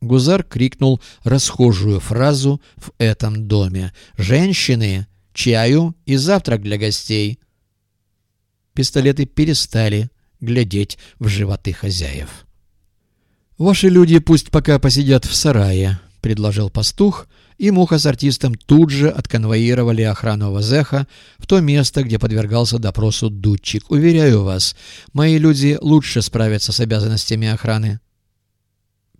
Гузар крикнул расхожую фразу в этом доме. «Женщины! Чаю и завтрак для гостей!» Пистолеты перестали глядеть в животы хозяев. «Ваши люди пусть пока посидят в сарае», — предложил пастух, и Муха с артистом тут же отконвоировали охрану Вазеха в то место, где подвергался допросу Дудчик. «Уверяю вас, мои люди лучше справятся с обязанностями охраны».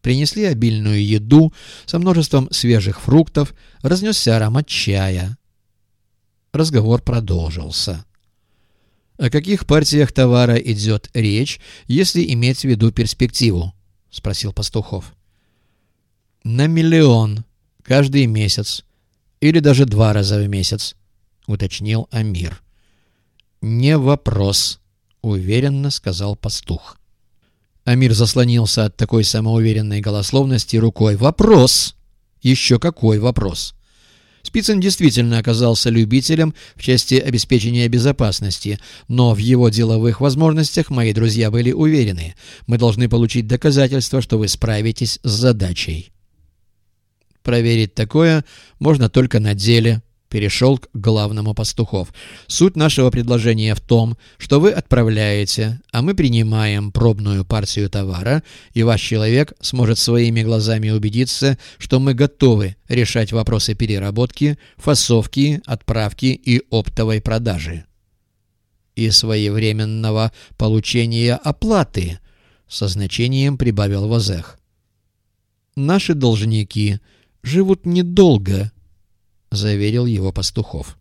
Принесли обильную еду со множеством свежих фруктов, разнесся аромат чая. Разговор продолжился. О каких партиях товара идет речь, если иметь в виду перспективу? — спросил Пастухов. «На миллион каждый месяц или даже два раза в месяц», — уточнил Амир. «Не вопрос», — уверенно сказал Пастух. Амир заслонился от такой самоуверенной голословности рукой. «Вопрос! Еще какой вопрос!» Спицын действительно оказался любителем в части обеспечения безопасности, но в его деловых возможностях мои друзья были уверены. Мы должны получить доказательства, что вы справитесь с задачей. Проверить такое можно только на деле, перешел к главному пастухов. Суть нашего предложения в том, что вы отправляете, а мы принимаем пробную партию товара, и ваш человек сможет своими глазами убедиться, что мы готовы решать вопросы переработки, фасовки, отправки и оптовой продажи. И своевременного получения оплаты, со значением прибавил Возех. Наши должники живут недолго, — заверил его Пастухов.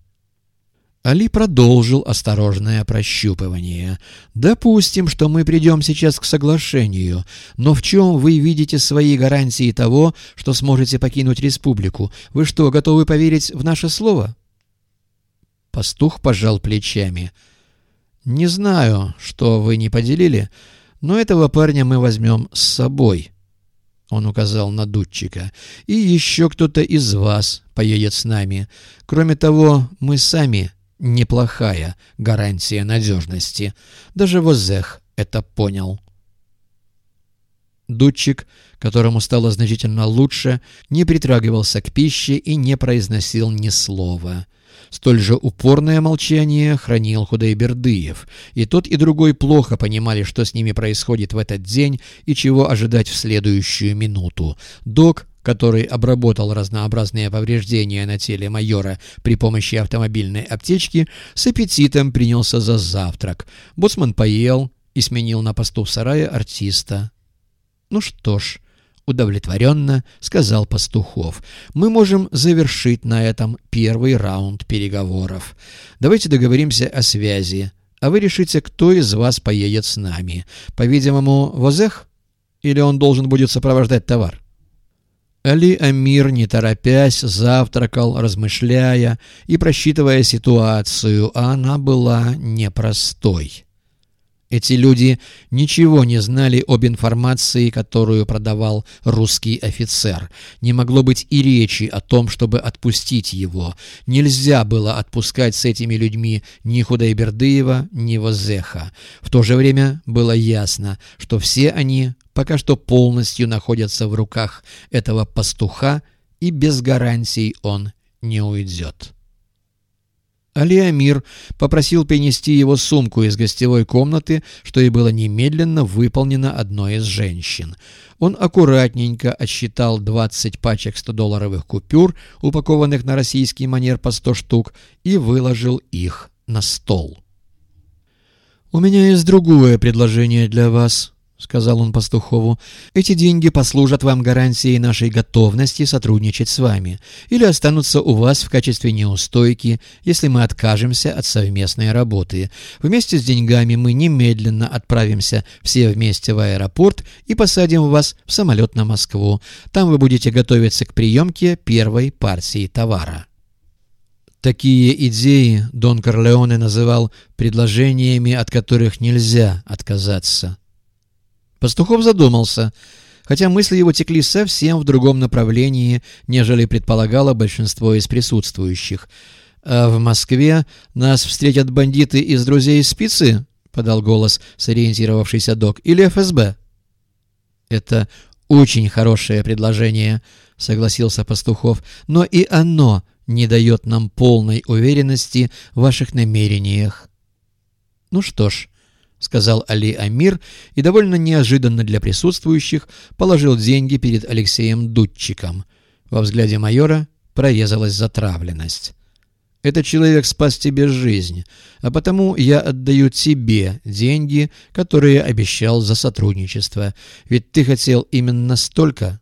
Али продолжил осторожное прощупывание. «Допустим, что мы придем сейчас к соглашению, но в чем вы видите свои гарантии того, что сможете покинуть республику? Вы что, готовы поверить в наше слово?» Пастух пожал плечами. «Не знаю, что вы не поделили, но этого парня мы возьмем с собой». Он указал на дудчика. «И еще кто-то из вас поедет с нами. Кроме того, мы сами неплохая гарантия надежности. Даже Возех это понял». Дудчик, которому стало значительно лучше, не притрагивался к пище и не произносил ни слова. Столь же упорное молчание хранил Худайбердыев, и тот и другой плохо понимали, что с ними происходит в этот день и чего ожидать в следующую минуту. Док, который обработал разнообразные повреждения на теле майора при помощи автомобильной аптечки, с аппетитом принялся за завтрак. Боцман поел и сменил на посту в сарае артиста. Ну что ж, удовлетворенно сказал Пастухов. «Мы можем завершить на этом первый раунд переговоров. Давайте договоримся о связи, а вы решите, кто из вас поедет с нами. По-видимому, Возех? Или он должен будет сопровождать товар?» Али Амир, не торопясь, завтракал, размышляя и просчитывая ситуацию, а она была непростой. Эти люди ничего не знали об информации, которую продавал русский офицер. Не могло быть и речи о том, чтобы отпустить его. Нельзя было отпускать с этими людьми ни Худайбердыева, ни Возеха. В то же время было ясно, что все они пока что полностью находятся в руках этого пастуха, и без гарантий он не уйдет. Алиамир попросил принести его сумку из гостевой комнаты, что и было немедленно выполнено одной из женщин. Он аккуратненько отсчитал 20 пачек 100-долларовых купюр, упакованных на российский манер по 100 штук, и выложил их на стол. «У меня есть другое предложение для вас», — сказал он Пастухову, — «эти деньги послужат вам гарантией нашей готовности сотрудничать с вами или останутся у вас в качестве неустойки, если мы откажемся от совместной работы. Вместе с деньгами мы немедленно отправимся все вместе в аэропорт и посадим вас в самолет на Москву. Там вы будете готовиться к приемке первой партии товара». Такие идеи Дон Корлеоне называл предложениями, от которых нельзя отказаться. Пастухов задумался, хотя мысли его текли совсем в другом направлении, нежели предполагало большинство из присутствующих. «А в Москве нас встретят бандиты из друзей спицы?» — подал голос сориентировавшийся док. «Или ФСБ?» «Это «Очень хорошее предложение», — согласился Пастухов, «но и оно не дает нам полной уверенности в ваших намерениях». «Ну что ж», — сказал Али Амир и довольно неожиданно для присутствующих положил деньги перед Алексеем Дудчиком. Во взгляде майора прорезалась затравленность. «Этот человек спас тебе жизнь, а потому я отдаю тебе деньги, которые обещал за сотрудничество. Ведь ты хотел именно столько».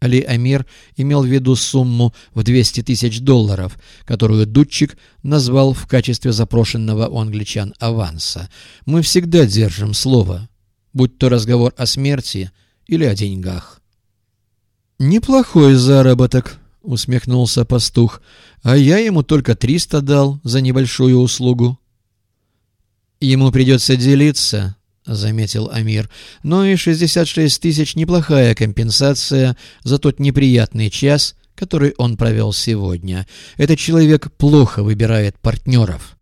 Али Амир имел в виду сумму в 200 тысяч долларов, которую Дудчик назвал в качестве запрошенного у англичан аванса. «Мы всегда держим слово, будь то разговор о смерти или о деньгах». «Неплохой заработок», — усмехнулся пастух, — «а я ему только 300 дал за небольшую услугу». «Ему придется делиться», — заметил Амир. «Но и 66 тысяч — неплохая компенсация за тот неприятный час, который он провел сегодня. Этот человек плохо выбирает партнеров».